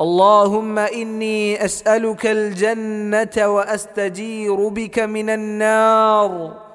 اللهم إني أسألك الجنة وأستجير بك من النار.